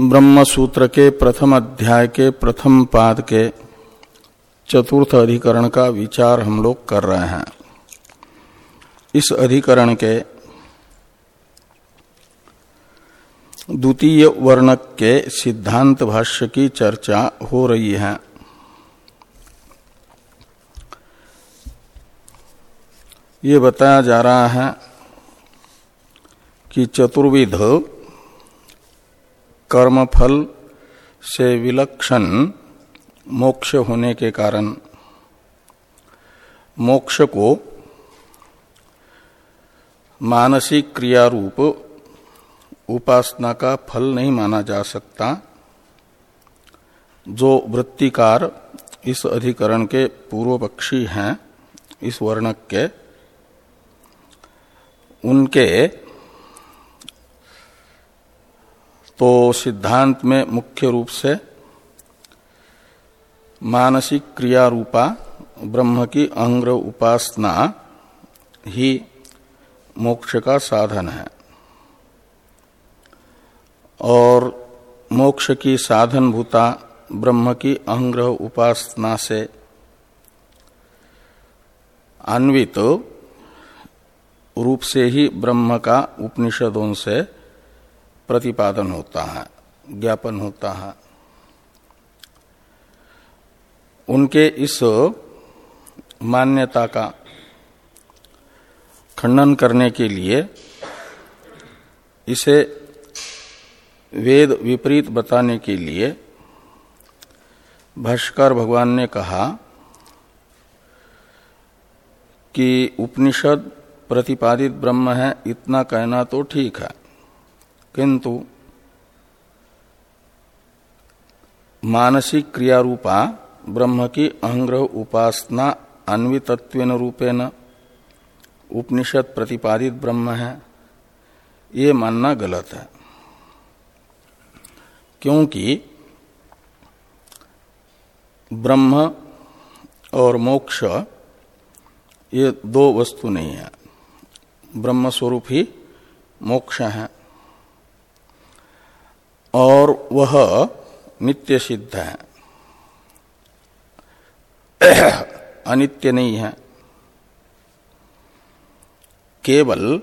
ब्रह्म सूत्र के प्रथम अध्याय के प्रथम पाद के चतुर्थ अधिकरण का विचार हम लोग कर रहे हैं। इस अधिकरण के द्वितीय वर्णक के सिद्धांत भाष्य की चर्चा हो रही है। ये बताया जा रहा है कि चतुर्विध कर्मफल से विलक्षण मोक्ष होने के कारण। मोक्ष को मानसिक क्रिया रूप उपासना का फल नहीं माना जा सकता, जो वृत्तिकार इस अधिकरण के पूर्व पक्षी हैं, इस वर्णक के, उनके तो सिद्धांत में मुख्य रूप से मानसिक क्रिया रूपा, ब्रह्म की अंग्र उपासना ही मोक्ष का साधन है। और मोक्ष की साधन भूता ब्रह्म की अंग्रह उपासना से अन्वित रूप से ही ब्रह्म का उपनिषदों से प्रतिपादन होता है, ज्ञापन होता है। उनके इस मान्यता का खंडन करने के लिए इसे वेद विपरीत बताने के लिए भाष्कर भगवान ने कहा कि उपनिषद प्रतिपादित ब्रह्म है, इतना कहना तो ठीक है। किंतु मानसिक क्रिया रूपा ब्रह्म की अहंग्रह उपासना अन्वितत्व रूपेण उपनिषद प्रतिपादित ब्रह्म है, ये मानना गलत है। क्योंकि ब्रह्म और मोक्ष ये दो वस्तु नहीं है। ब्रह्म स्वरूप ही मोक्ष है। और वह नित्य सिद्ध है। अनित्य नहीं है। केवल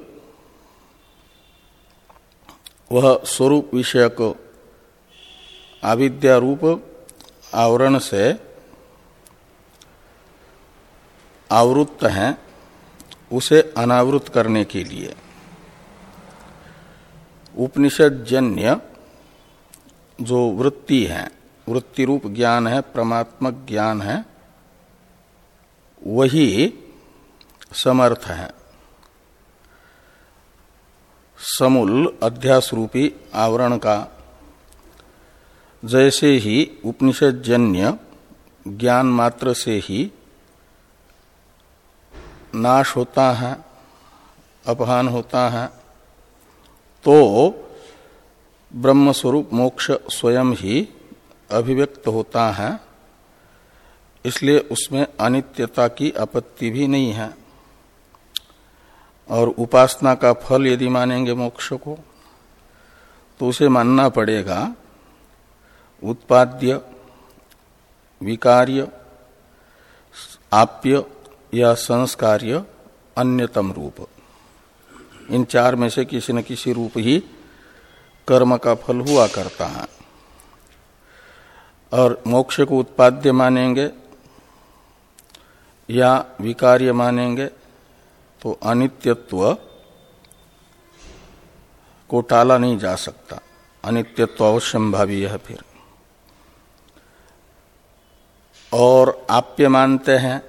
वह स्वरूप विषयक आविद्या रूप आवरण से आवृत्त है उसे अनावृत करने के लिए। उपनिषद जन्य जो वृत्ति है, वृत्ति रूप ज्ञान है, परमात्मक ज्ञान है, वही समर्थ है। समूल अध्यास रूपी आवरण का जैसे ही उपनिषद जन्य ज्ञान मात्र से ही नाश होता है, अपहान होता है तो ब्रह्म स्वरूप मोक्ष स्वयं ही अभिव्यक्त होता है, इसलिए उसमें अनित्यता की आपत्ति भी नहीं है। और उपासना का फल यदि मानेंगे मोक्ष को तो उसे मानना पड़ेगा, उत्पाद्य, विकार्य, आप्य या संस्कार्य अन्यतम रूप। इन चार में से किसी न किसी रूप ही कर्म का फल हुआ करता है। और मोक्ष को उत्पाद्य मानेंगे या विकार्य मानेंगे तो अनित्यत्व को टाला नहीं जा सकता। अनित्यत्व अवश्यंभावी है फिर। और आप्य मानते हैं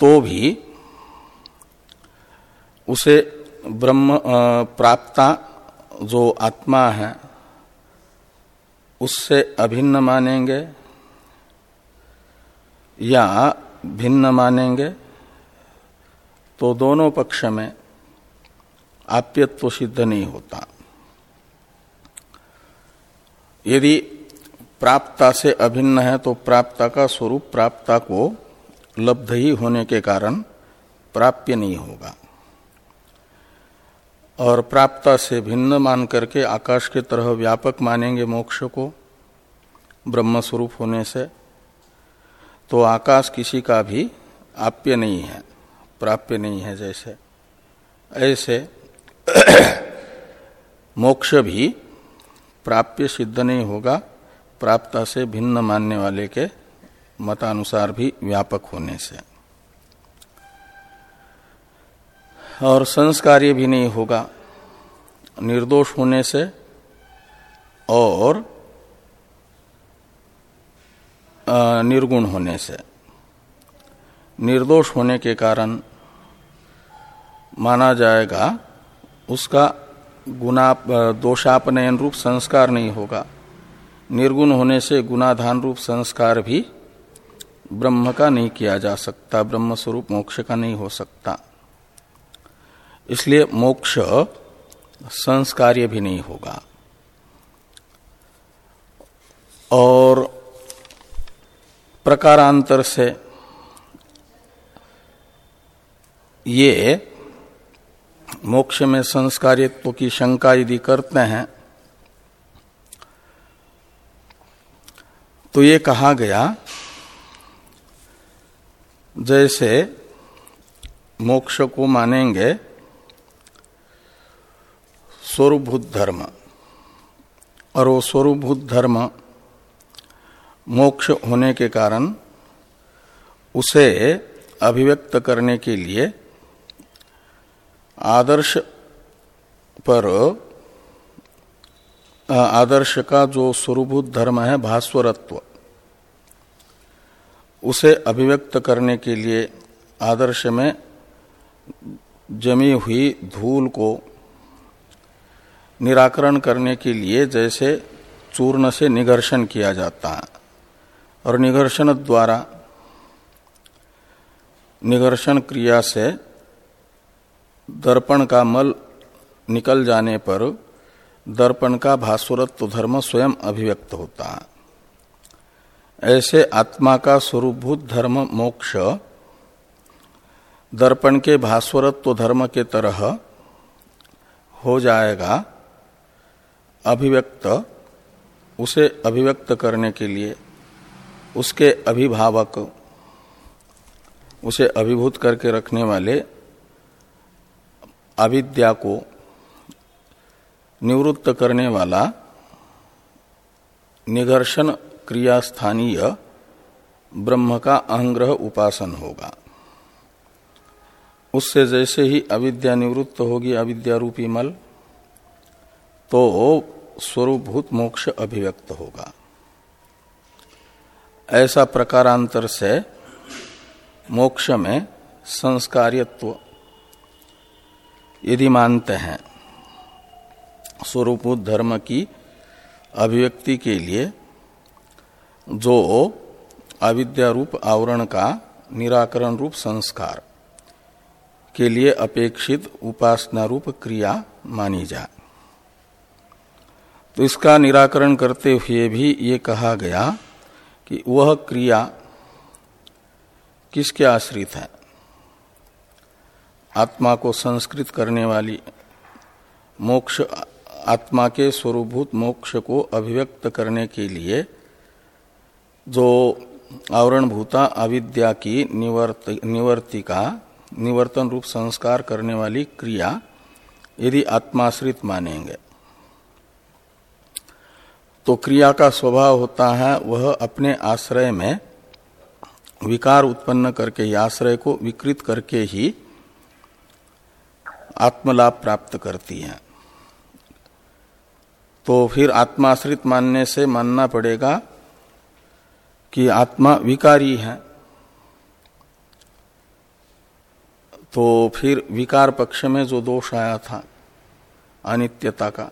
तो भी उसे ब्रह्म प्राप्ता जो आत्मा है, उससे अभिन्न मानेंगे या भिन्न मानेंगे तो दोनों पक्ष में आप्यत्व सिद्ध नहीं होता। यदि प्राप्ता से अभिन्न है तो प्राप्ता का स्वरूप प्राप्ता को लब्ध ही होने के कारण प्राप्य नहीं होगा। और प्राप्ता से भिन्न मान करके आकाश के तरह व्यापक मानेंगे मोक्ष को ब्रह्म स्वरूप होने से तो आकाश किसी का भी आप्य नहीं है, प्राप्य नहीं है जैसे। ऐसे मोक्ष भी प्राप्य सिद्ध नहीं होगा, प्राप्ता से भिन्न मानने वाले के मतानुसार भी व्यापक होने से। और संस्कार्य भी नहीं होगा। निर्दोष होने से और निर्गुण होने से। निर्दोष होने के कारण माना जाएगा, उसका गुना दोषापनयन रूप संस्कार नहीं होगा। निर्गुण होने से गुणाधान रूप संस्कार भी ब्रह्म का नहीं किया जा सकता ब्रह्म स्वरूप मोक्ष का नहीं हो सकता। इसलिए मोक्ष संस्कार्य भी नहीं होगा। और प्रकारांतर से ये मोक्ष में संस्कारित्व की शंका यदि करते हैं तो ये कहा गया, जैसे मोक्ष को मानेंगे स्वरूभूत धर्म और वो स्वरूभूत धर्म मोक्ष होने के कारण उसे अभिव्यक्त करने के लिए आदर्श पर आदर्श का जो स्वरूभूत धर्म है, भास्वरत्व, उसे अभिव्यक्त करने के लिए आदर्श में जमी हुई धूल को निराकरण करने के लिए जैसे चूर्ण से निघर्षण किया जाता है। और निघर्षण द्वारा निघर्षण क्रिया से दर्पण का मल निकल जाने पर दर्पण का भास्वरत्व धर्म स्वयं अभिव्यक्त होता है। ऐसे आत्मा का स्वरूपभूत धर्म मोक्ष दर्पण के भास्वरत्व धर्म के तरह हो जाएगा अभिव्यक्त, उसे अभिव्यक्त करने के लिए उसके अभिभावक, उसे अभिभूत करके रखने वाले अविद्या को निवृत्त करने वाला निघर्षण क्रिया स्थानीय ब्रह्म का अहंग्रह उपासन होगा। उससे जैसे ही अविद्या निवृत्त होगी, अविद्या रूपी मल तो स्वरूपभूत मोक्ष अभिव्यक्त होगा। ऐसा प्रकारांतर से मोक्ष में संस्कार्यत्व यदि मानते हैं, स्वरूपभूत धर्म की अभिव्यक्ति के लिए जो अविद्या रूप आवरण का निराकरण रूप संस्कार के लिए अपेक्षित उपासना रूप क्रिया मानी जाए तो इसका निराकरण करते हुए भी ये कहा गया कि वह क्रिया किसके आश्रित है? आत्मा को संस्कृत करने वाली मोक्ष, आत्मा के स्वरूभूत मोक्ष को अभिव्यक्त करने के लिए जो आवरण भूता अविद्या की निवर्त, निवर्तिका, निवर्तन रूप संस्कार करने वाली क्रिया यदि आत्माश्रित मानेंगे तो क्रिया का स्वभाव होता है, वह अपने आश्रय में विकार उत्पन्न करके ही आश्रय को विकृत करके ही आत्मलाभ प्राप्त करती है। तो फिर आत्माश्रित मानने से मानना पड़ेगा कि आत्मा विकारी है। तो फिर विकार पक्ष में जो दोष आया था, अनित्यता का,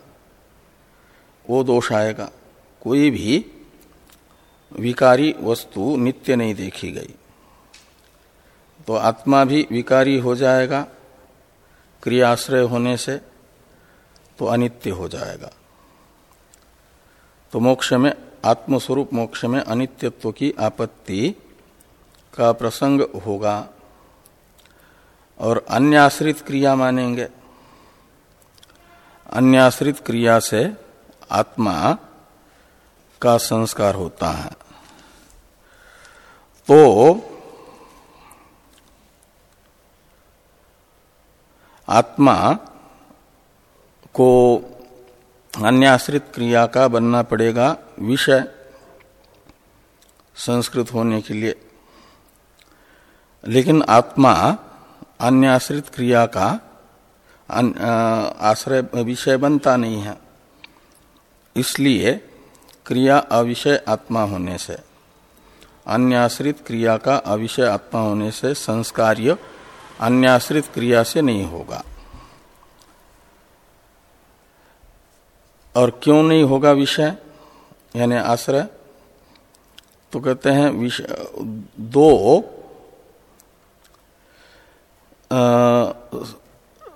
वो दोष आएगा। कोई भी विकारी वस्तु नित्य नहीं देखी गई। तो आत्मा भी विकारी हो जाएगा, क्रियाश्रय होने से तो अनित्य हो जाएगा। तो मोक्ष में, आत्मस्वरूप मोक्ष में अनित्यत्व की आपत्ति का प्रसंग होगा और अन्य आश्रित क्रिया मानेंगे। अन्याश्रित क्रिया से आत्मा का संस्कार होता है। तो आत्मा को अन्याश्रित क्रिया का बनना पड़ेगा विषय संस्कृत होने के लिए। लेकिन आत्मा अन्याश्रित क्रिया का आश्रय, विषय बनता नहीं है। इसलिए क्रिया अविषय आत्मा होने से। अन्याश्रित क्रिया का अविषय आत्मा होने से संस्कार्य अन्याश्रित क्रिया से नहीं होगा। और क्यों नहीं होगा विषय? यानी आश्रय। तो कहते हैं विषय दो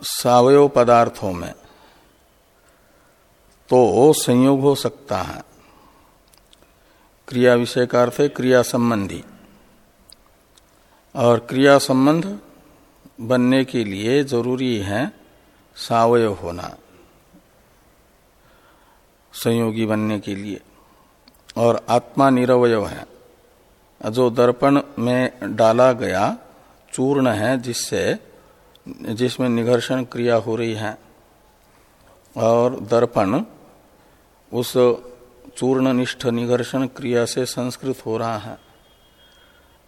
सवयव पदार्थों में तो संयोग हो सकता है। क्रिया विषय का अर्थ है क्रिया संबंधी और क्रिया संबंध बनने के लिए ज़रूरी है सावय होना, संयोगी बनने के लिए। और आत्मा निरवय है। जो दर्पण में डाला गया चूर्ण है, जिससे, जिसमें निघर्षण क्रिया हो रही है, और दर्पण उस चूर्णनिष्ठ निघर्षण क्रिया से संस्कृत हो रहा है।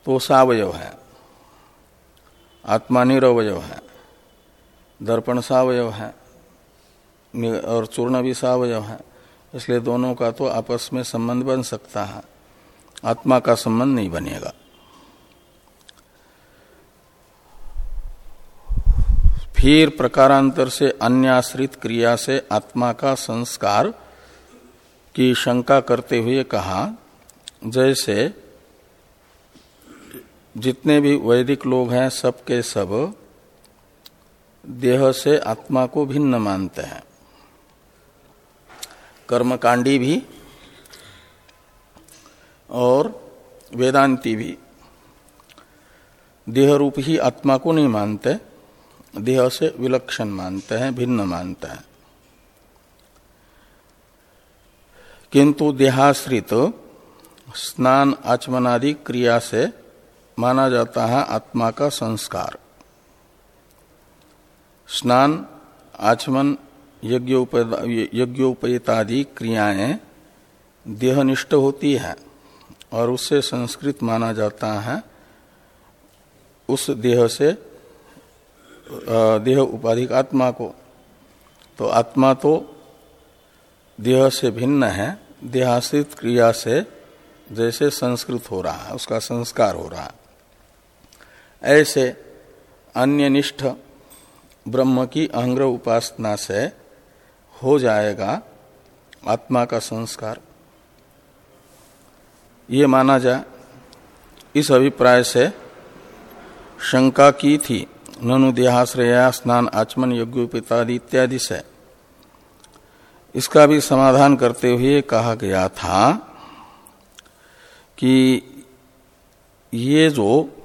तो सावयव है। आत्मा निरवय है। दर्पण सावयव है। और चूर्ण भी सावयव है। इसलिए दोनों का तो आपस में संबंध बन सकता है। आत्मा का संबंध नहीं बनेगा। फिर प्रकारांतर से अन्याश्रित क्रिया से आत्मा का संस्कार की शंका करते हुए कहा, जैसे जितने भी वैदिक लोग हैं, सबके सब देह से आत्मा को भिन्न मानते हैं। कर्मकांडी भी और वेदांती भी देह रूप ही आत्मा को नहीं मानते, देह से विलक्षण मानते हैं, भिन्न मानते हैं। किंतु देहाश्रित स्नान, आचमनादि क्रिया से माना जाता है आत्मा का संस्कार। स्नान, आचमन यज्ञोपयतादि क्रियाएँ देहनिष्ठ होती है और उससे संस्कृत माना जाता है उस देह से देह उपाधिक आत्मा को। तो आत्मा तो देह से भिन्न है देहाश्रित क्रिया से जैसे संस्कृत हो रहा है, उसका संस्कार हो रहा है। ऐसे अन्यनिष्ठ ब्रह्म की अहंग्र उपासना से हो जाएगा आत्मा का संस्कार। ये माना जाए इस अभिप्राय से शंका की थी, ननु देहाश्रया स्नान आचमन यज्ञोपितादि इत्यादि से। इसका भी समाधान करते हुए कहा गया था कि ये जो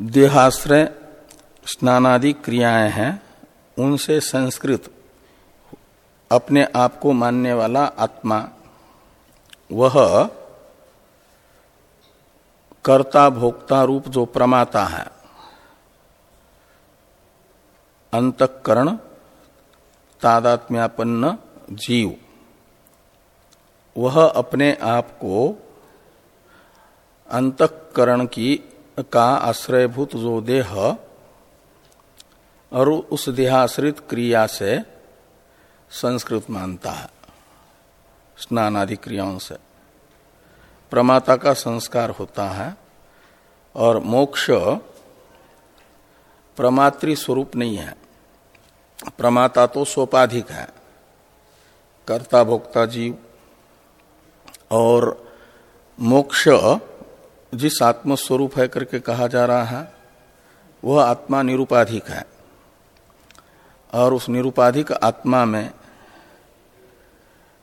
देहाश्रय स्नानादि क्रियाएँ हैं, उनसे संस्कृत अपने आप को मानने वाला आत्मा, वह कर्ता भोक्ता रूप जो प्रमाता है, अंतकरण तादात्म्यापन्न जीव। वह अपने आप को अंतकरण की का आश्रयभूत जो देह और उस देहाश्रित क्रिया से संस्कृत मानता है स्नान आदि क्रियाओं से। प्रमाता का संस्कार होता है और मोक्ष प्रमातृ स्वरूप नहीं है। प्रमाता तो सोपाधिक है कर्ता भोक्ता जीव। और मोक्ष जिस आत्मस्वरूप है करके कहा जा रहा है वह आत्मा निरुपाधिक है। और उस निरुपाधिक आत्मा में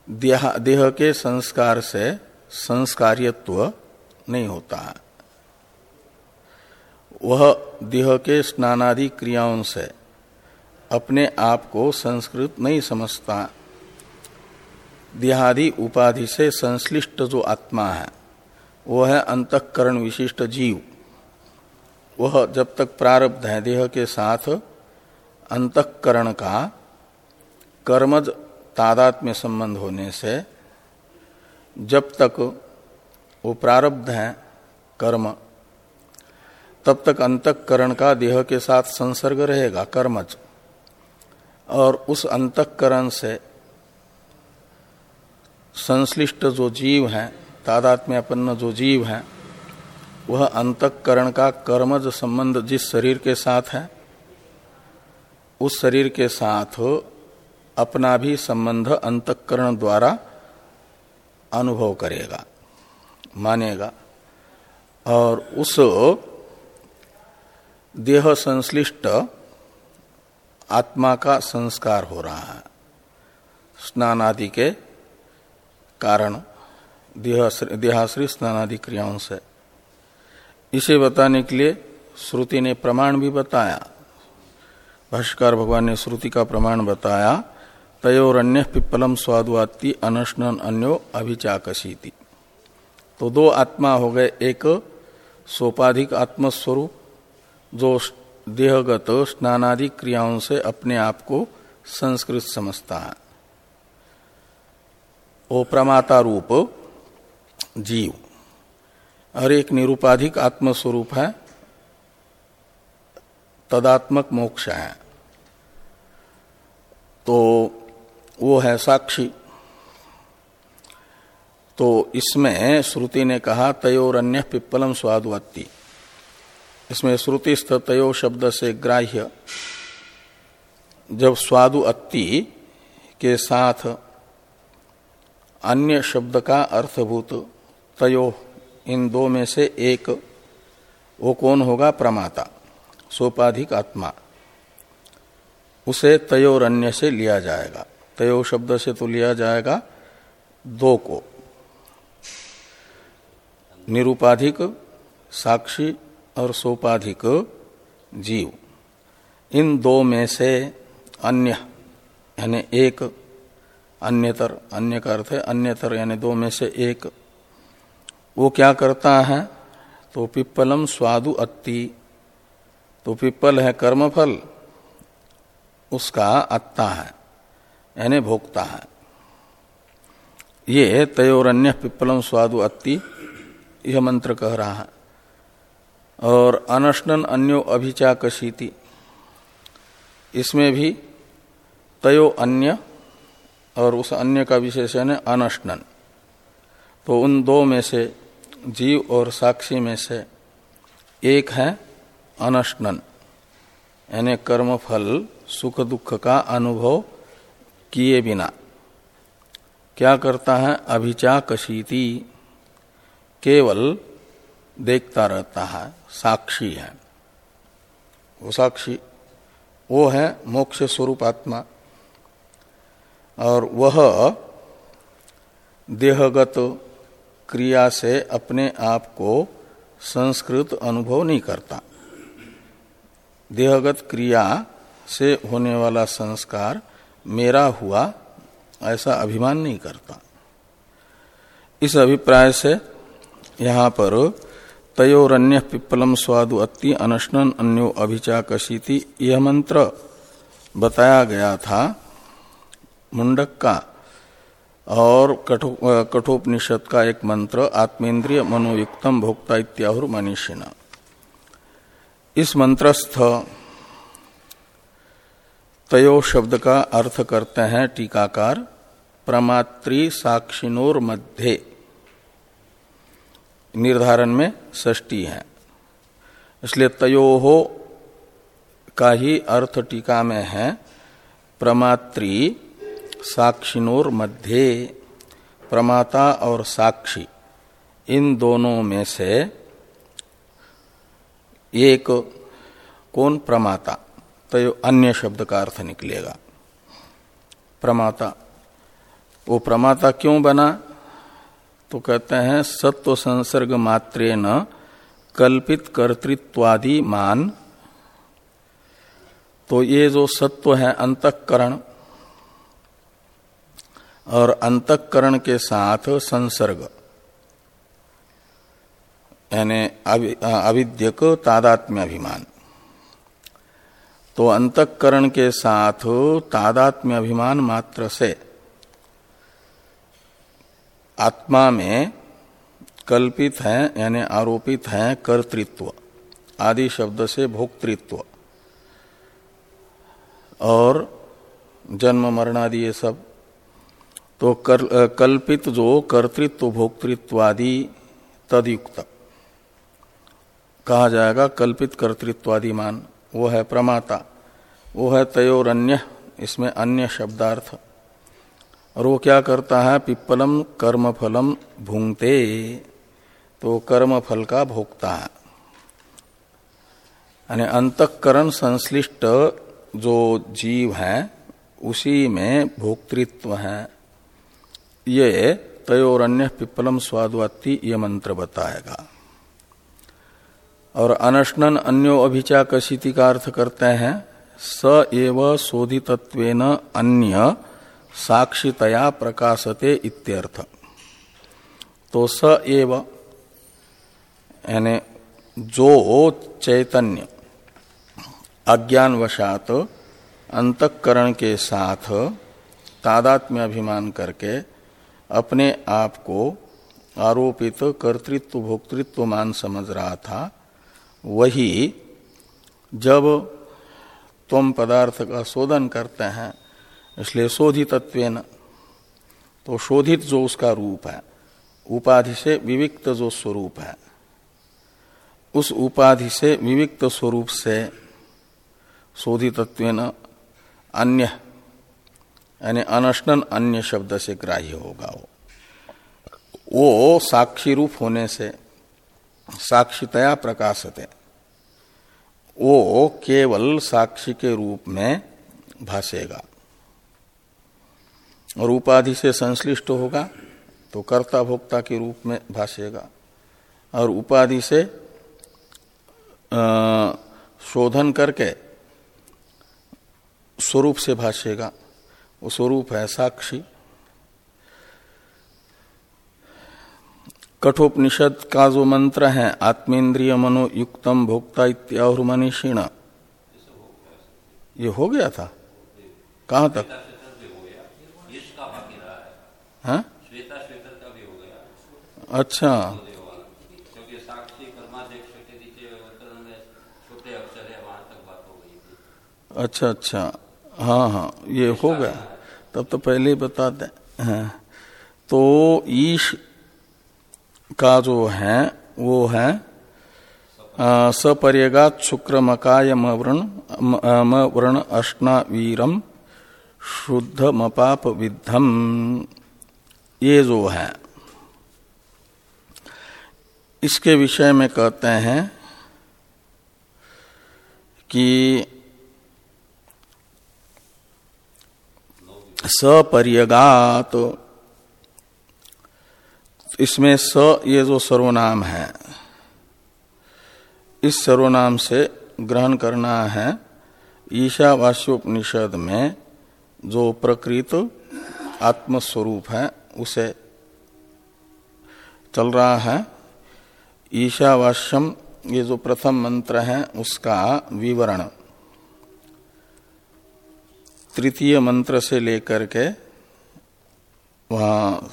देह, देह के संस्कार से संस्कार्यत्व नहीं होता है। वह देह के स्नानादि क्रियाओं से अपने आप को संस्कृत नहीं समझता। देहादि उपाधि से संश्लिष्ट जो आत्मा है, वह है अंतकरण विशिष्ट जीव। वह जब तक प्रारब्ध है देह के साथ अंतकरण का कर्मज तादात में संबंध होने से, जब तक वो प्रारब्ध है कर्म, तब तक अंतकरण का देह के साथ संसर्ग रहेगा, कर्मज। और उस अंतकरण से संश्लिष्ट जो जीव है, तादात्म्यपन्न जो जीव है, वह अंतकरण का कर्मज संबंध जिस शरीर के साथ है, उस शरीर के साथ अपना भी संबंध अंतकरण द्वारा अनुभव करेगा, मानेगा। और उस देह संश्लिष्ट आत्मा का संस्कार हो रहा है। स्नान आदि के कारण देहाश्री स्नान आदि क्रियाओं से। इसे बताने के लिए श्रुति ने प्रमाण भी बताया। भाष्कर भगवान ने श्रुति का प्रमाण बताया, तयोरन्य पिप्पलम स्वादुआती अनशन अन्यो अभिचाकशीति। तो दो आत्मा हो गए, एक सोपाधिक आत्मस्वरूप, जो देहगत स्नानादि क्रियाओं से अपने आप को संस्कृत समझता है। वो प्रमाता रूप, जीव। और एक निरूपाधिक आत्मस्वरूप है, तदात्मक मोक्ष है। तो वो है साक्षी। तो इसमें श्रुति ने कहा तयोर अन्य पिप्पलम स्वादवत्ती। इसमें श्रुति तयो शब्द से ग्राह्य। जब स्वादु अत्ति के साथ अन्य शब्द का अर्थभूत, तयो इन दो में से एक, वो कौन होगा प्रमाता, सोपाधिक आत्मा। उसे तयोर अन्य से लिया जाएगा। तयो शब्द से तो लिया जाएगा दो को। निरूपाधिक, साक्षी और सोपाधिक जीव। इन दो में से अन्य, यानी एक, अन्यतर, अन्य का अर्थ है अन्यतर, यानी दो में से एक, वो क्या करता है? तो पिप्पलम स्वादु अत्ति। तो पिप्पल है कर्मफल, उसका अत्ता है, यानी भोक्ता है। ये तयोरन्य पिप्पलम स्वादु अत्ति, यह मंत्र कह रहा है। और अनशनन अन्यो अभिचाकशीति। इसमें भी तयो अन्य और उस अन्य का विशेषण है अनशनन। तो उन दो में से जीव और साक्षी में से एक है अनशनन। यानी कर्मफल, सुख दुख का अनुभव किए बिना। क्या करता है? अभिचाकशीति। केवल देखता रहता है, साक्षी है। वो साक्षी, वो है मोक्ष स्वरूप आत्मा। और वह देहगत क्रिया से अपने आप को संस्कृत अनुभव नहीं करता। देहगत क्रिया से होने वाला संस्कार मेरा हुआ ऐसा अभिमान नहीं करता। इस अभिप्राय से यहाँ पर तयोरन्य पिप्पलम स्वादु अति अनशन अन्यो अभिचाकशीति। यह मंत्र बताया गया था मुंडक का और कठो कठोपनिषद का एक मंत्र, आत्मेन्द्रिय मनोयुक्तम भोक्ता इत्याहुर मनीषिण। इस मंत्रस्थ तयो शब्द का अर्थ करते हैं टीकाकार, प्रमात्री साक्षिनोर मध्य निर्धारण में षष्टी है। इसलिए तयो हो का ही अर्थ टीका में है, प्रमात्री साक्षिनोर मध्य, प्रमाता और साक्षी, इन दोनों में से एक कौन प्रमाता? तो अन्य शब्द का अर्थ निकलेगा। प्रमाता, वो प्रमाता क्यों बना? तो कहते हैं, सत्व संसर्ग मात्रे न कल्पित कर्तृत्वादि मान। तो ये जो सत्व है, अंतकरण और अंतकरण के साथ संसर्ग। यानी अविद्यक तादात्म्य अभिमान तो अंतकरण के साथ तादात्म्य अभिमान मात्र से आत्मा में कल्पित है यानी आरोपित है कर्तृत्व आदि शब्द से भोक्तृत्व। और जन्म मरण आदि ये सब। तो कर, कल्पित जो कर्तृत्व भोक्तृत्व आदि तदयुक्त। कहा जाएगा कल्पित कर्तृत्वादिमान। वो है प्रमाता वो है तयोर अन्य इसमें अन्य शब्दार्थ। और वो क्या करता है? पिप्पलम कर्मफलम भूंगते। तो कर्म फल का भोगता है। यानी अंतकरण संश्लिष्ट जो जीव है, उसी में भोक्तृत्व है। ये तयोर अन्य पिप्पलम स्वादवत्ती ये मंत्र बताएगा। और अनशनन अन्यो अभिचा कशिति का अर्थ करते हैं, स एव शोधितत्वेन अन्य साक्षितया प्रकाशते इत्यर्थ। तो स एव, यानी जो चैतन्य, अज्ञानवशात, अंतकरण के साथ तादात्म्य अभिमान करके अपने आप को आरोपित कर्तृत्व भोक्तृत्व मान समझ रहा था, वही जब तुम पदार्थ का शोधन करते हैं इसलिए शोधित तो शोधित जो उसका रूप है, उपाधि से विविक्त जो स्वरूप है, उस उपाधि से विविक्त स्वरूप से शोधित अन्य, यानी अनशनन अन्य शब्द से ग्राह्य होगा वो। वो साक्षी रूप होने से, साक्षितया प्रकाशते वो केवल साक्षी के रूप में भासेगा और उपाधि से संश्लिष्ट होगा तो कर्ता भोक्ता के रूप में भाषेगा। और उपाधि से शोधन करके स्वरूप से भाषेगा। वो स्वरूप है साक्षी। कठोपनिषद का जो मंत्र है आत्मेन्द्रिय मनो युक्तम भोक्ता इत्याहुर ये हो गया था? कहाँ तक? हाँ? अच्छा। अच्छा अच्छा। हाँ हाँ ये हो गया। तब तो पहले ही बता दें। हाँ। तो ईश का जो है वो है सपर्यगात शुक्र मकाय मवृण वृण अष्टा वीरम शुद्ध मपाप विद्धम ये जो है, इसके विषय में कहते हैं कि सपर्यगात, इसमें स ये जो सर्वनाम है, इस सर्वनाम से ग्रहण करना है ईशावास्योपनिषद में जो प्रकृत आत्मस्वरूप है। उसे चल रहा है। ईशावास्यम, ये जो प्रथम मंत्र है, उसका विवरण। तृतीय मंत्र से लेकर के वहाँ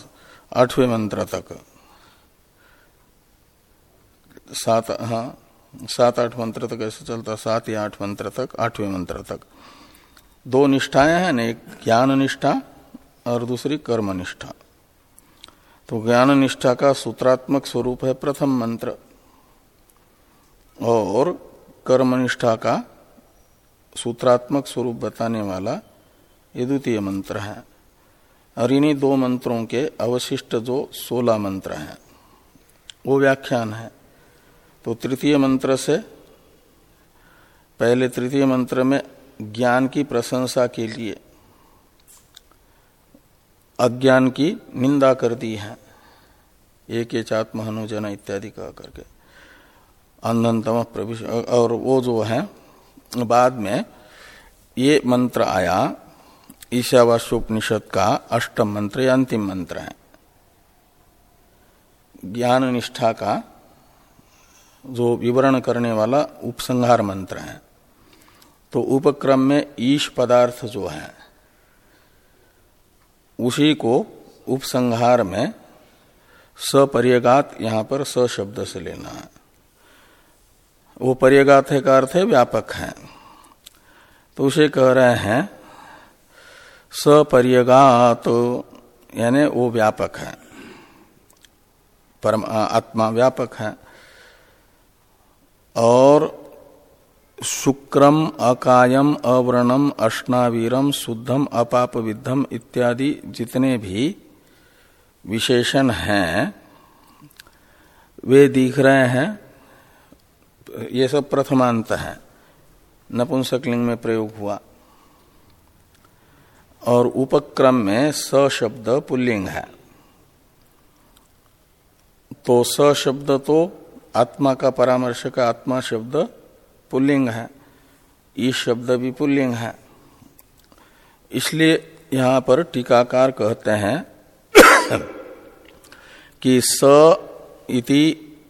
आठवें मंत्र तक। सात हाँ सात, आठ मंत्र तक ऐसे चलता, सात या आठ मंत्र तक, आठवें मंत्र तक। दो निष्ठाएँ हैं, एक ज्ञान निष्ठा और दूसरी कर्म निष्ठा तो ज्ञान निष्ठा का सूत्रात्मक स्वरूप है प्रथम मंत्र। और कर्म निष्ठा का सूत्रात्मक स्वरूप बताने वाला ये द्वितीय मंत्र है। और इन्हीं दो मंत्रों के अवशिष्ट जो सोलह मंत्र हैं, वो व्याख्यान है। तो तृतीय मंत्र से पहले तृतीय मंत्र में ज्ञान की प्रशंसा के लिए अज्ञान की निंदा कर दी है। एक चात्म हनुजन इत्यादि कह करके। अंधनतम प्रविश और वो जो है, बाद में ये मंत्र आया, ईशावास्योपनिषद का अष्टम मंत्र, या अंतिम मंत्र है। ज्ञान निष्ठा का जो विवरण करने वाला उपसंहार मंत्र है। तो उपक्रम में ईश पदार्थ जो है, उसी को उपसंहार में सपर्यगात यहाँ पर स शब्द से लेना है। वो पर्यगात है का अर्थ है व्यापक है। तो उसे कह रहे हैं, सपर्यगात, यानी वो व्यापक है। परम आत्मा व्यापक है। और शुक्रम, अकायम, अवर्णम, अष्टावीरम, शुद्धम अपाप विद्धम इत्यादि जितने भी विशेषण हैं। वे दिख रहे हैं। ये सब प्रथमांत है। नपुंसक लिंग में प्रयोग हुआ। और उपक्रम में स शब्द पुल्लिंग है। तो स शब्द तो आत्मा का परामर्शक आत्मा शब्द पुल्लिंग है। ईश शब्द भी पुल्लिंग है। इसलिए यहाँ पर टीकाकार कहते हैं कि स इति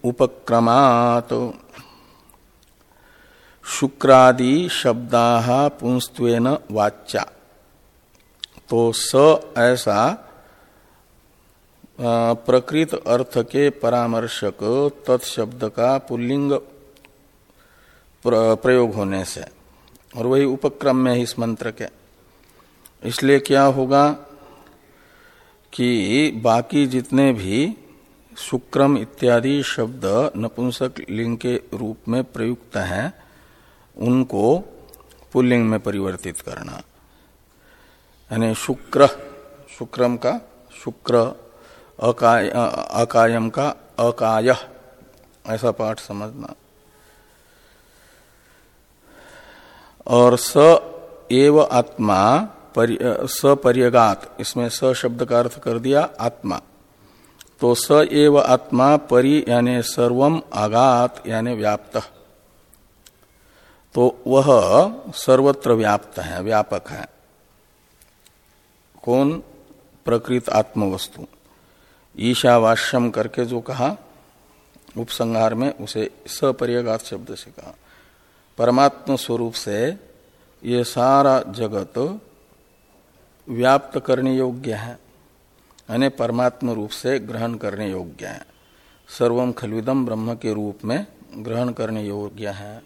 उपक्रमात। शुक्रादि शब्दा पुंस्त्वेन वाच्या। तो स ऐसा प्रकृत अर्थ के परामर्शक तत्शब्द का पुल्लिंग प्रयोग होने से। और वही उपक्रम में इस मंत्र के। इसलिए क्या होगा? कि बाकी जितने भी शुक्रम इत्यादि शब्द नपुंसक लिंग के रूप में प्रयुक्त हैं, उनको पुल्लिंग में परिवर्तित करना। यानी शुक्र, शुक्रम का, शुक्र, अकाय अकायम का, अकाय, ऐसा पाठ समझना। और स एव आत्मा सपर्यगात, इसमें स शब्द का अर्थ कर दिया आत्मा। तो स एव आत्मा परि यानी सर्वम आगात यानी व्याप्त। तो वह सर्वत्र व्याप्त है, व्यापक है। कौन? प्रकृत आत्मवस्तु। ईशावाश्यम करके जो कहा, उपसंहार में उसे सपर्यगात शब्द से कहा। परमात्म स्वरूप से ये सारा जगत व्याप्त करने योग्य है, यानी परमात्म रूप से ग्रहण करने योग्य है। सर्वम खलविदम ब्रह्म के रूप में ग्रहण करने योग्य है।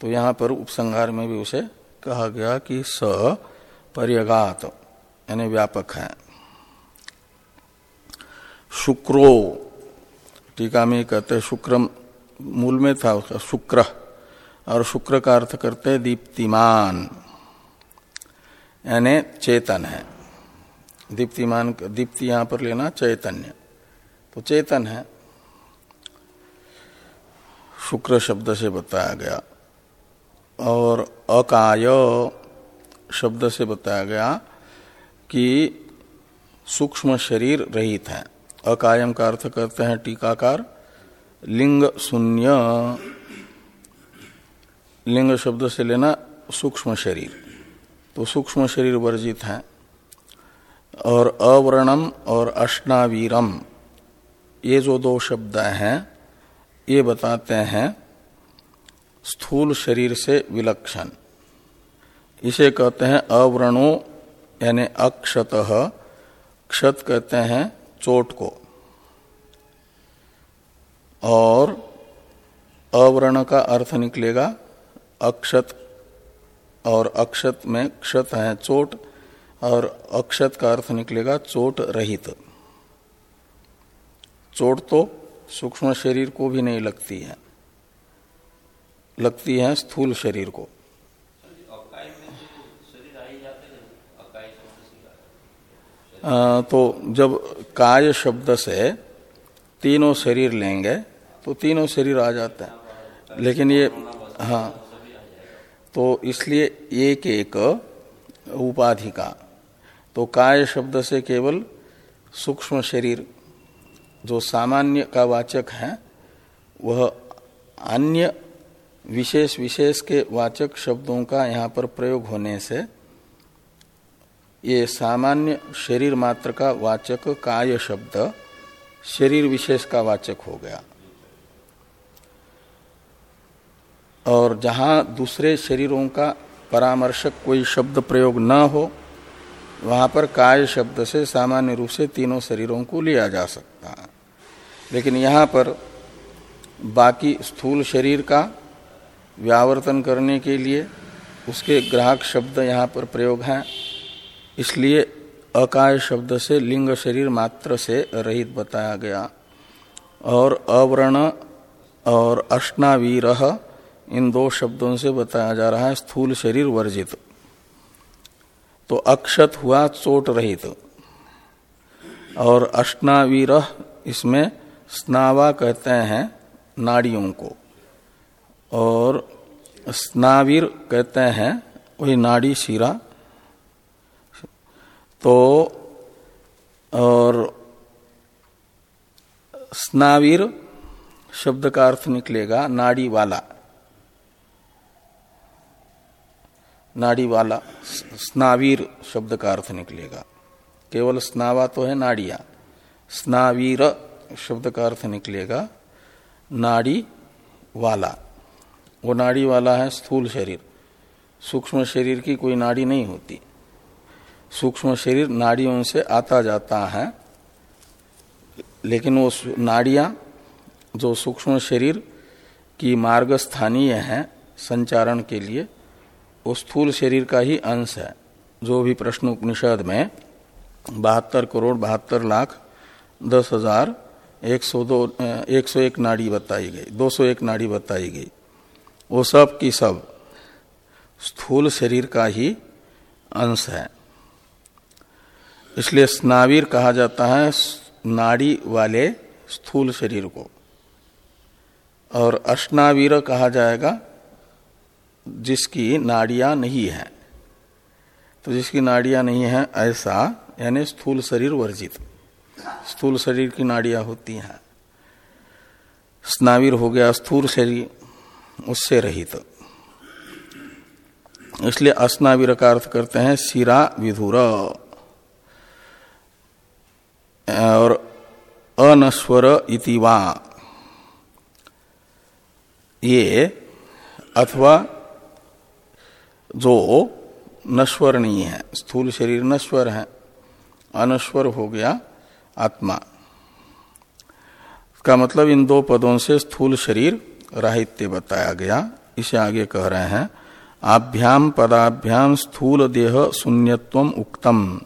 तो यहाँ पर उपसंहार में भी उसे कहा गया कि स पर्यगात, यानी व्यापक है। शुक्रो, टीका में कहते शुक्र मूल में था उसका शुक्र, और शुक्र का अर्थ करते दीप्तिमान। यानी चेतन है। दीप्तिमान दीप्ति यहाँ पर लेना चैतन्य। तो चेतन है। शुक्र शब्द से बताया गया। और अकाय शब्द से बताया गया कि सूक्ष्म शरीर रहित है। अकायम का अर्थ करते हैं टीकाकार। लिंग शून्य। लिंग शब्द से लेना सूक्ष्म शरीर। तो सूक्ष्म शरीर वर्जित है। और अवर्णम और अष्टावीरम, ये जो दो शब्द हैं, ये बताते हैं स्थूल शरीर से विलक्षण। इसे कहते हैं अव्रणो, यानी अक्षत, क्षत कहते हैं चोट को। और अवर्ण का अर्थ निकलेगा अक्षत और अक्षत में क्षत है चोट, और अक्षत का अर्थ निकलेगा चोट रहित। चोट तो सूक्ष्म शरीर को भी नहीं लगती है। लगती है स्थूल शरीर को। तो जब काय शब्द से तीनों शरीर लेंगे तो तीनों शरीर आ जाते हैं। लेकिन ये हाँ तो इसलिए एक एक उपाधि का तो काय शब्द से केवल सूक्ष्म शरीर, जो सामान्य का वाचक है, वह अन्य विशेष विशेष के वाचक शब्दों का यहाँ पर प्रयोग होने से ये सामान्य शरीर मात्र का वाचक, काय शब्द, शरीर विशेष का वाचक हो गया। और जहाँ दूसरे शरीरों का परामर्शक कोई शब्द प्रयोग न हो, वहाँ पर काय शब्द से सामान्य रूप से तीनों शरीरों को लिया जा सकता है। लेकिन यहाँ पर बाकी स्थूल शरीर का व्यावर्तन करने के लिए उसके ग्राहक शब्द यहाँ पर प्रयोग हैं। इसलिए अकाय शब्द से लिंग शरीर मात्र से रहित बताया गया। और अवर्ण और अष्टावीर इन दो शब्दों से बताया जा रहा है, स्थूल शरीर वर्जित। तो अक्षत हुआ चोट रहित। और अष्टावीर इसमें स्नावा कहते हैं नाड़ियों को। और स्नावीर कहते हैं वही नाड़ी शिरा। तो और स्नावीर शब्द का अर्थ निकलेगा नाड़ी वाला। नाड़ी वाला स्नावीर शब्द का अर्थ निकलेगा। केवल स्नावा तो है नाड़िया। स्नावीर शब्द का अर्थ निकलेगा नाड़ी वाला वो नाड़ी वाला है स्थूल शरीर। सूक्ष्म शरीर की कोई नाड़ी नहीं होती। सूक्ष्म शरीर नाड़ियों से आता जाता है, लेकिन वो नाड़ियाँ जो सूक्ष्म शरीर की मार्ग स्थानीय हैं, संचारण के लिए वो स्थूल शरीर का ही अंश है। जो भी प्रश्न उपनिषद में बहत्तर करोड़ बहत्तर लाख दस हज़ार एक सौ दो, एक सौ एक नाड़ी बताई गई, दो सौ एक नाड़ी बताई गई। वो सब की सब स्थूल शरीर का ही अंश है। इसलिए स्नावीर कहा जाता है नाड़ी वाले स्थूल शरीर को। और अष्टावीर कहा जाएगा जिसकी नाड़ियाँ नहीं है। तो जिसकी नाड़ियाँ नहीं है, ऐसा यानी स्थूल शरीर वर्जित। स्थूल शरीर की नाड़ियाँ होती हैं। स्नावीर हो गया, स्थूल शरीर उससे रहित। तो। इसलिए अस्नावीर का अर्थ करते हैं सिरा विधुर। और अनस्वर इतिवा ये अथवा जो नश्वर नहीं है, स्थूल शरीर नश्वर है, अनश्वर हो गया आत्मा। का मतलब इन दो पदों से स्थूल शरीर राहित्य बताया गया। इसे आगे कह रहे हैं, आभ्याम पदाभ्याम स्थूल देह शून्यत्व उक्तम।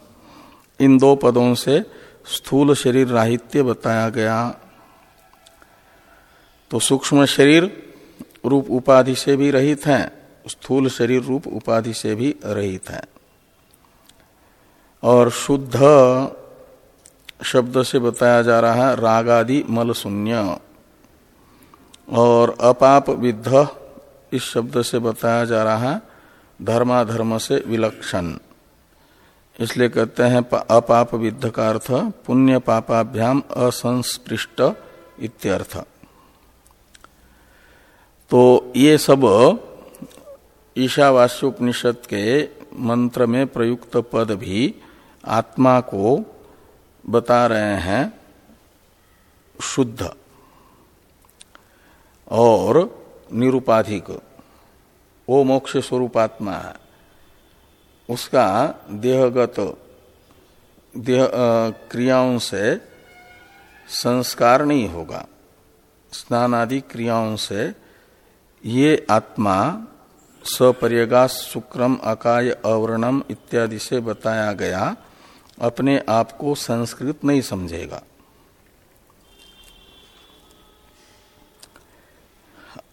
इन दो पदों से स्थूल शरीर राहित्य बताया गया। तो सूक्ष्म शरीर रूप उपाधि से भी रहित है। स्थूल शरीर रूप उपाधि से भी रहित है। और शुद्ध शब्द से बताया जा रहा है, रागादि मल शून्य और अपाप विद्ध इस शब्द से बताया जा रहा है, धर्माधर्म से विलक्षण। इसलिए कहते हैं अपाप विद्ध का अर्थ, पुण्य पापाभ्याम असंस्पृष्ट इत्यर्थ। तो ये सब ईशावास्योपनिषद के मंत्र में प्रयुक्त पद भी आत्मा को बता रहे हैं, शुद्ध और निरुपाधिक। वो मोक्ष स्वरूपात्मा है। उसका देहगत, देह क्रियाओं से संस्कार नहीं होगा। स्नान आदि क्रियाओं से ये आत्मा सपर्यगा शुक्रम अकाय, अवर्णम इत्यादि से बताया गया, अपने आप को संस्कृत नहीं समझेगा।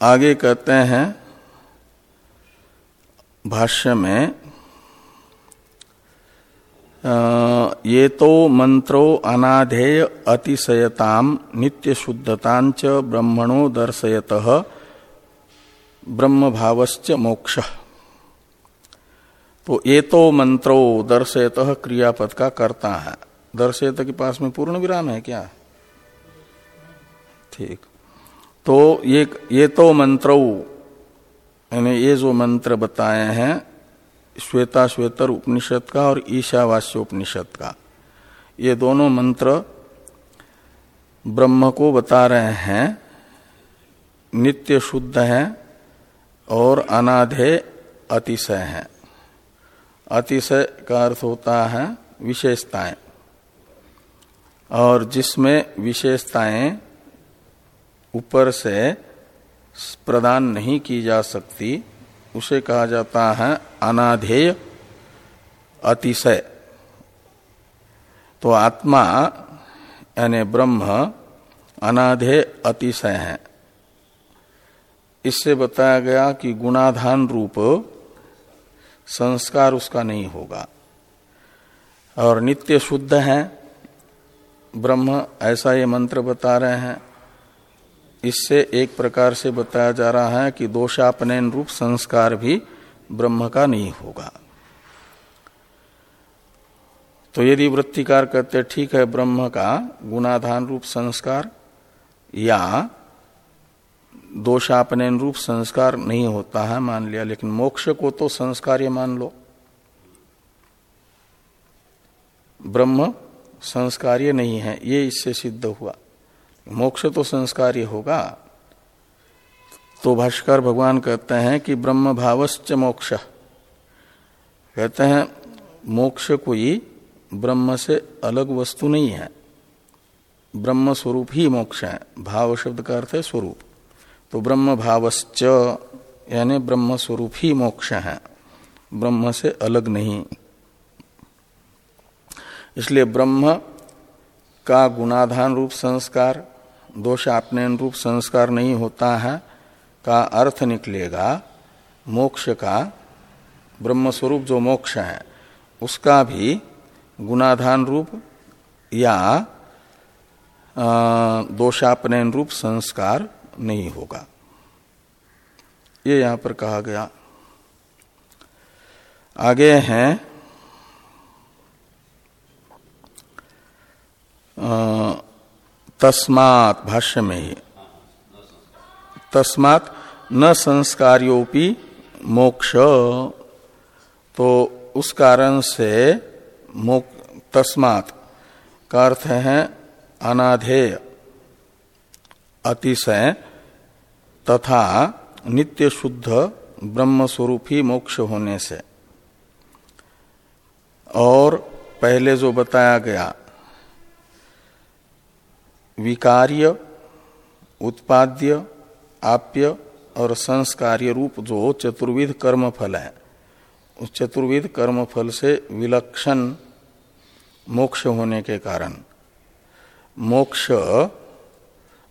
आगे कहते हैं, भाष्य में ये तो मंत्रो अनाधेय अतिशयताम नित्य शुद्धतांच ब्रह्मणो दर्शयत ब्रह्म भावश्च मोक्ष। तो ये तो मंत्रो दर्शयत क्रियापद का करता है। दर्शयत के पास में पूर्ण विराम है क्या? ठीक। तो ये ये तो मंत्रो, यानी ये जो मंत्र बताए हैं, श्वेता श्वेतर उपनिषद का और ईशावास्य उपनिषद का, ये दोनों मंत्र ब्रह्म को बता रहे हैं, नित्य शुद्ध है और अनाधे अतिशय है। अतिशय का अर्थ होता है विशेषताएँ। और जिसमें विशेषताएँ ऊपर से प्रदान नहीं की जा सकती, उसे कहा जाता है अनाधेय अतिशय। तो आत्मा यानी ब्रह्म अनाधेय अतिशय है। इससे बताया गया कि गुणाधान रूप संस्कार उसका नहीं होगा। और नित्य शुद्ध है, ब्रह्म ऐसा ये मंत्र बता रहे हैं। इससे एक प्रकार से बताया जा रहा है कि दोषापनयन रूप संस्कार भी ब्रह्म का नहीं होगा। तो यदि वृत्तिकार कहते ठीक है, ब्रह्म का गुणाधान रूप संस्कार या दोषापनयन रूप संस्कार नहीं होता है, मान लिया, लेकिन मोक्ष को तो संस्कार ये मान लो। ब्रह्म संस्कार्य नहीं है, ये इससे सिद्ध हुआ। मोक्ष तो संस्कार्य होगा। तो भाष्कर भगवान कहते हैं कि ब्रह्म भावश्च मोक्ष। कहते हैं, मोक्ष कोई ब्रह्म से अलग वस्तु नहीं है। ब्रह्म स्वरूप ही मोक्ष है। भाव शब्द का अर्थ है स्वरूप। तो ब्रह्म भावश्च यानी ब्रह्म स्वरूप ही मोक्ष है। ब्रह्म से अलग नहीं। इसलिए ब्रह्म का गुणाधान रूप संस्कार दोष आपनयन रूप संस्कार नहीं होता है, का अर्थ निकलेगा मोक्ष का। ब्रह्म स्वरूप जो मोक्ष है, उसका भी गुणाधान रूप या दोषापनयन रूप संस्कार नहीं होगा। ये यहाँ पर कहा गया। आगे हैं। तस्मात भाष्य में ही। तस्मात न संस्कार्योपि मोक्ष। तो उस कारण से मोक, तस्मात का अर्थ है अनाधेय, अतिशय। तथा नित्य शुद्ध ब्रह्म स्वरूप ही मोक्ष होने से। और पहले जो बताया गया, विकार्य, उत्पाद्य, आप्य और संस्कार्य रूप जो चतुर्विध कर्म फल है, उस चतुर्विध कर्म फल से विलक्षण मोक्ष होने के कारण, मोक्ष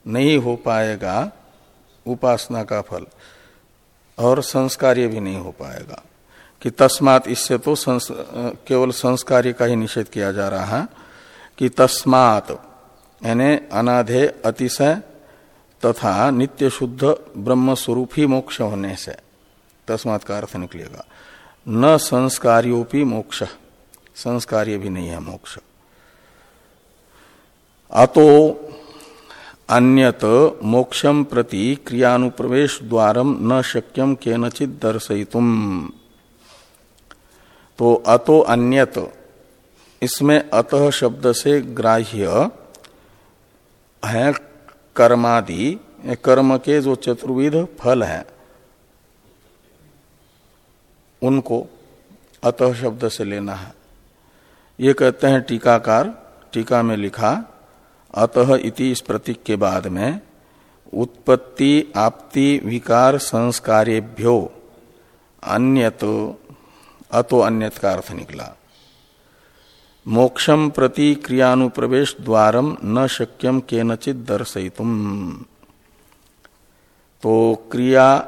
नहीं हो पाएगा उपासना का फल। और संस्कार्य भी नहीं हो पाएगा। कि तस्मात इससे तो संस, केवल संस्कार्य का ही निषेध किया जा रहा है। कि तस्मात यानी अनाधे अतिशय तथा नित्य शुद्ध ब्रह्म स्वरूप ही मोक्ष होने से। तस्मात का अर्थ निकलेगा। न संस्कार्योपी मोक्ष। संस्कार्य भी नहीं है मोक्ष। अतो अन्यत मोक्षम प्रति क्रियानुप्रवेश द्वारम न शक्यम केनचित दर्शयितुम। तो अतो अन्यत, इसमें अतः शब्द से ग्राह्य है कर्मादि कर्म के जो चतुर्विध फल हैं, उनको अतः शब्द से लेना है। ये कहते हैं टीकाकार, टीका में लिखा अतः इति इस प्रतीक के बाद में, उत्पत्ति, आपति, विकार, संस्कारेभ्यो, अन्यत, अतो अन्यत का अर्थ निकला। मोक्षम प्रति क्रियानुप्रवेश द्वारम न शक्यम के नचित दर्शयितुम। तो क्रिया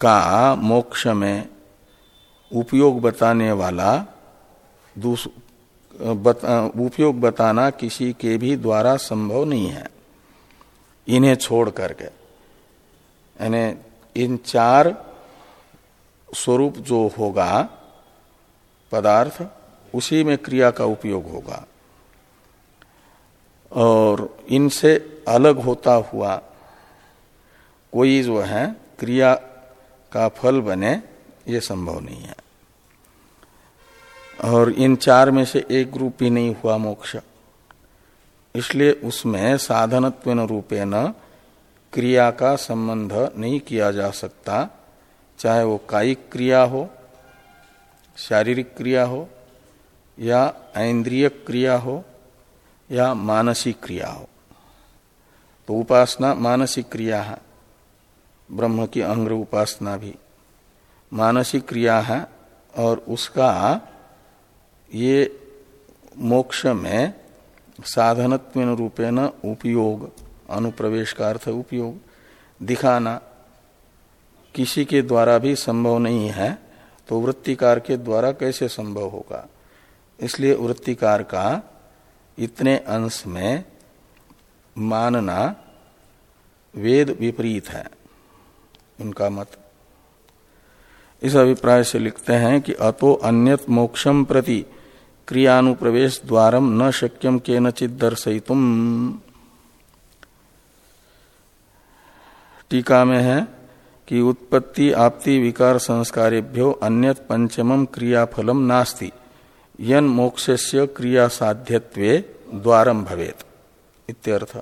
का मोक्ष में उपयोग बताने वाला बता, उपयोग बताना किसी के भी द्वारा संभव नहीं है। इन्हें छोड़ करके। यानी इन चार स्वरूप जो होगा पदार्थ उसी में क्रिया का उपयोग होगा। और इनसे अलग होता हुआ कोई जो है क्रिया का फल बने ये संभव नहीं है। और इन चार में से एक रूप ही नहीं हुआ मोक्ष। इसलिए उसमें साधनत्व रूपे न क्रिया का संबंध नहीं किया जा सकता, चाहे वो कायिक क्रिया हो, शारीरिक क्रिया हो, या ऐन्द्रिय क्रिया हो, या मानसिक क्रिया हो। तो उपासना मानसिक क्रिया है, ब्रह्म की अंग्र उपासना भी। मानसिक क्रिया है और उसका ये मोक्ष में साधनत्व रूपेण उपयोग, अनुप्रवेश का अर्थ उपयोग। दिखाना, किसी के द्वारा भी संभव नहीं है तो वृत्तिकार के द्वारा कैसे संभव होगा? इसलिए वृत्तिकार का इतने अंश में मानना वेद विपरीत है, उनका मत। इस अभिप्राय से लिखते हैं कि अतो अन्यत मोक्षम प्रति क्रियानुप्रवेश द्वारम न शक्यम के नचित दर्शयितुम। टीका में है कि उत्पत्ति, आपति, विकार, संस्कारेभ्यो अन्यत पंचमम क्रियाफलम नास्ति। यन मोक्षस्य क्रिया साध्यत्वे द्वारम भवेत। इत्यर्थ।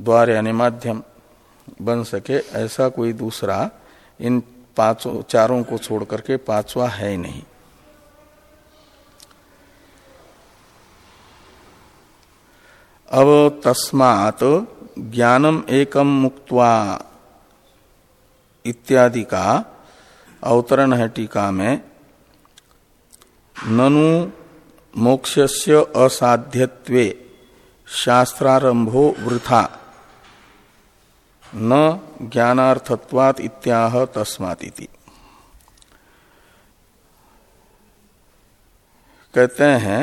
द्वार यानी माध्यम बन सके, ऐसा कोई दूसरा इन पाँचों, चारों को छोड़ करके पांचवा है ही नहीं। अब तस्मात ज्ञानम एकम मुक्त्वा इत्यादि का अवतरण है टीका में ननु मोक्षस्य असाध्यत्वे शास्त्रारंभो वृथा। न ज्ञानार्थत्वात इत्याह तस्माति कहते हैं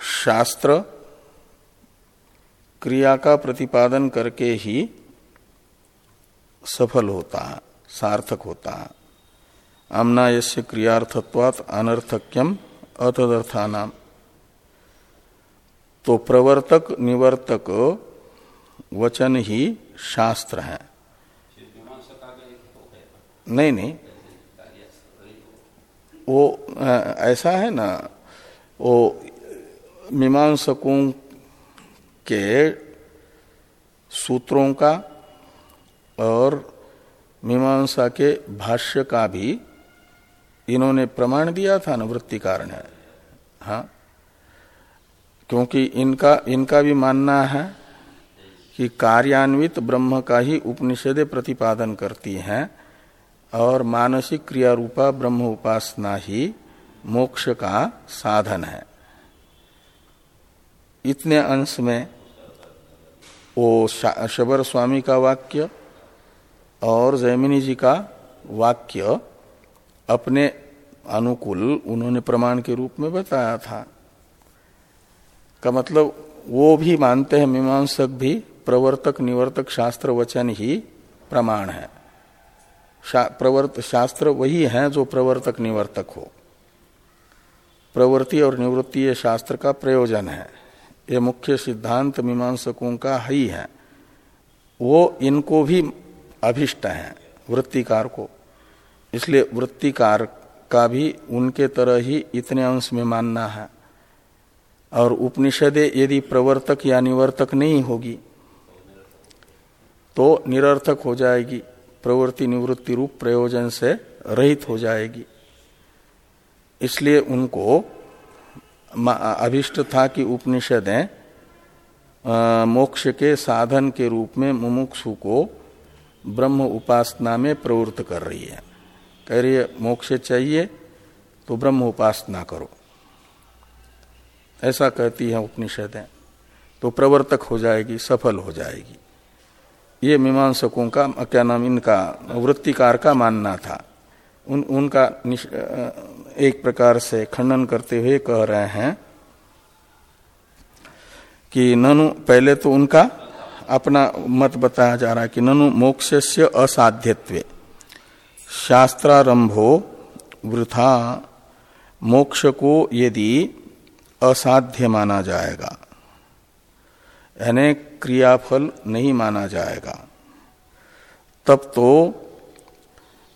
शास्त्र क्रिया का प्रतिपादन करके ही सफल होता है सार्थक होता। है आमना यस्य क्रियार्थत्वात अनर्थक्यम अतदर्थानाम। तो प्रवर्तक निवर्तक वचन ही शास्त्र है। नहीं नहीं। वो ऐसा है ना, वो मीमांसकों के सूत्रों का और मीमांसा के भाष्य का भी इन्होंने प्रमाण दिया था न वृत्ति कारण है। हाँ? क्योंकि इनका इनका भी मानना है कि कार्यान्वित ब्रह्म का ही उपनिषदे प्रतिपादन करती हैं और मानसिक क्रिया रूपा ब्रह्म उपासना ही मोक्ष का साधन है। इतने अंश में वो शबर स्वामी का वाक्य और जयमिनी जी का वाक्य अपने अनुकूल उन्होंने प्रमाण के रूप में बताया था। का मतलब वो भी मानते हैं मीमांसक भी प्रवर्तक निवर्तक शास्त्र वचन ही प्रमाण है। शा, प्रवर्त शास्त्र वही है जो प्रवर्तक निवर्तक हो। प्रवृत्ति और निवृत्ति शास्त्र का प्रयोजन है। ये मुख्य सिद्धांत मीमांसकों का ही है। वो इनको भी अभिष्ट है, वृत्तिकार को। इसलिए वृत्तिकार का भी उनके तरह ही इतने अंश में मानना है। और उपनिषदे यदि प्रवर्तक या निवर्तक नहीं होगी तो निरर्थक हो जाएगी, प्रवृत्ति निवृत्ति रूप प्रयोजन से रहित हो जाएगी। इसलिए उनको अभिष्ट था कि उपनिषदें मोक्ष के साधन के रूप में मुमुक्षु को ब्रह्म उपासना में प्रवृत्त कर रही है। कह रही है, मोक्ष चाहिए तो ब्रह्म उपासना करो। ऐसा कहती है उपनिषदें। तो प्रवर्तक हो जाएगी, सफल हो जाएगी। ये मीमांसकों का, क्या नाम, इनका, वृत्तिकार का मानना था। उन, उनका एक प्रकार से खंडन करते हुए कह रहे हैं कि ननु, पहले तो उनका अपना मत बताया जा रहा है कि ननु मोक्ष से असाध्यत्व। शास्त्रारंभो वृथा मोक्ष को यदि असाध्य माना जाएगा, यानी क्रियाफल नहीं माना जाएगा, तब तो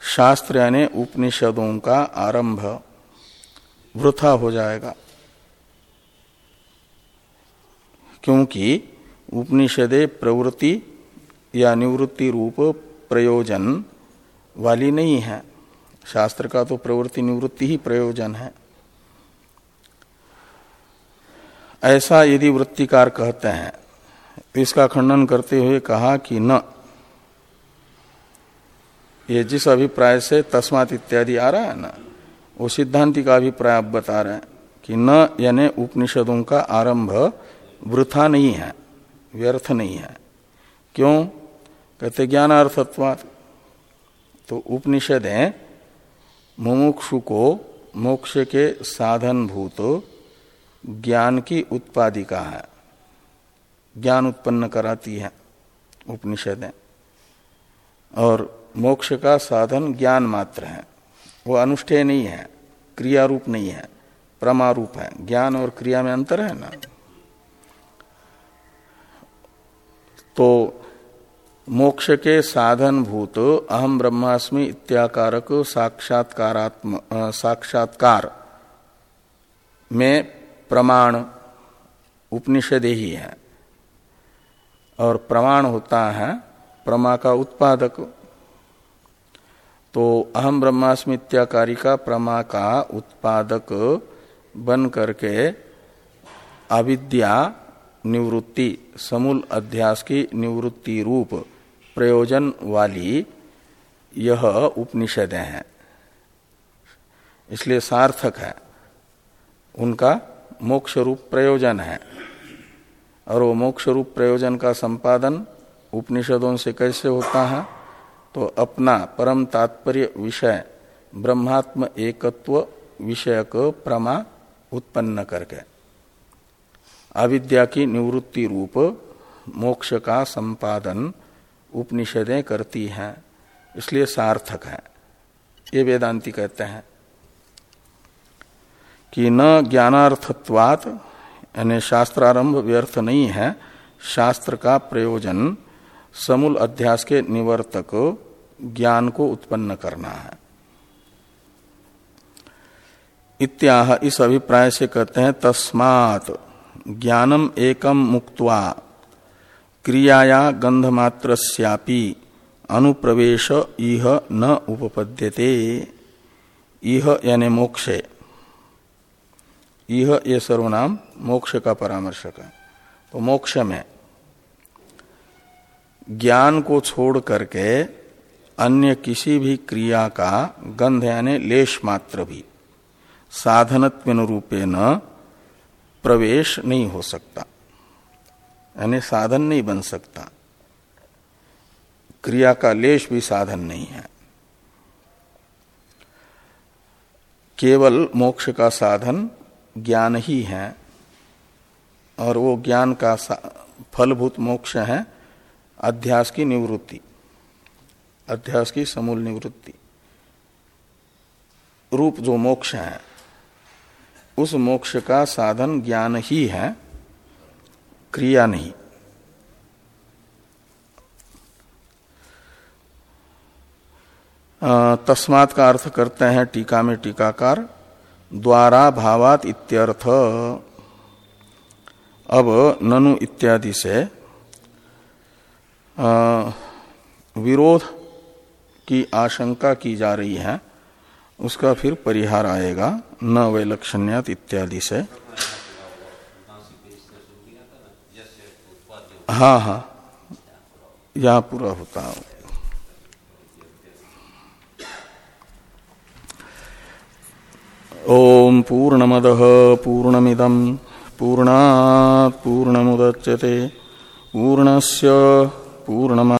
शास्त्र यानी उपनिषदों का आरंभ वृथा हो जाएगा। क्योंकि उपनिषदे प्रवृत्ति या निवृत्ति रूप प्रयोजन वाली नहीं है। शास्त्र का तो प्रवृत्ति निवृत्ति ही प्रयोजन है। ऐसा यदि वृत्तिकार कहते हैं, इसका खंडन करते हुए कहा कि न ये जिस अभिप्राय से तस्मात इत्यादि आ रहा है ना, वो सिद्धांति का अभिप्राय आप बता रहे हैं कि न यानी उपनिषदों का आरंभ वृथा नहीं है, व्यर्थ नहीं है। क्यों? कहते ज्ञानार्थत्वात्। तो उपनिषदें मुमुक्षु को मोक्ष के साधन भूत ज्ञान की उत्पादिका है, ज्ञान उत्पन्न कराती है उपनिषदें। और मोक्ष का साधन ज्ञान मात्र है। वो अनुष्ठेय नहीं है क्रिया रूप नहीं है, प्रमारूप है। ज्ञान और क्रिया में अंतर है ना? तो मोक्ष के साधन भूत अहम ब्रह्मास्मि इत्याकारक साक्षात्कारात्म साक्षात्कार में प्रमाण उपनिषद ही है। और प्रमाण होता है, प्रमा का उत्पादक तो अहम ब्रह्मास्मि इत्याकारी का प्रमा का उत्पादक बन करके अविद्या निवृत्ति, समूल अध्यास की निवृत्ति रूप, प्रयोजन वाली यह उपनिषदें हैं। इसलिए सार्थक है। उनका मोक्ष रूप प्रयोजन है। और वो मोक्ष रूप प्रयोजन का संपादन उपनिषदों से कैसे होता है? तो अपना परम तात्पर्य विषय, ब्रह्मात्म एकत्व विषयक प्रमा उत्पन्न करके। अविद्या की निवृत्ति रूप, मोक्ष का संपादन उपनिषदें करती हैं, इसलिए सार्थक है। ये वेदांति कहते हैं कि न ज्ञानार्थत्वात, यानी शास्त्रारंभ व्यर्थ नहीं है, शास्त्र का प्रयोजन समूल अध्यास के निवर्तक ज्ञान को उत्पन्न करना है। इत्याह इस अभिप्राय से कहते हैं, तस्मात ज्ञानम एकम मुक्त्वा, क्रियाया गंधमात्रस्यापि अनुप्रवेश इह न उपपद्यते। इह यानी मोक्षे। यह ये सर्वनाम मोक्ष का परामर्शक है। तो मोक्ष में ज्ञान को छोड़ करके अन्य किसी भी क्रिया का गंध यानी लेश मात्र भी साधनत्व रूपे न प्रवेश नहीं हो सकता। यानी साधन नहीं बन सकता। क्रिया का लेश भी साधन नहीं है। केवल मोक्ष का साधन ज्ञान ही है और वो ज्ञान का फलभूत मोक्ष है। अध्यास की निवृत्ति, अध्यास की समूल निवृत्ति। रूप जो मोक्ष है, उस मोक्ष का साधन ज्ञान ही है, क्रिया नहीं। तस्मात का अर्थ करते हैं टीका में टीकाकार द्वारा भावात इत्यर्थ। अब ननु इत्यादि से विरोध की आशंका की जा रही है, उसका फिर परिहार आएगा, न वैलक्षण्यात इत्यादि से। हाँ हाँ यहाँ पूरा होता है। ओम पूर्णमद पूर्णमिदम पूर्णा पूर्णमुदच्यते, पूर्णस्य पूर्णम